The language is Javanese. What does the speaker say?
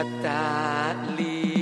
التعليلات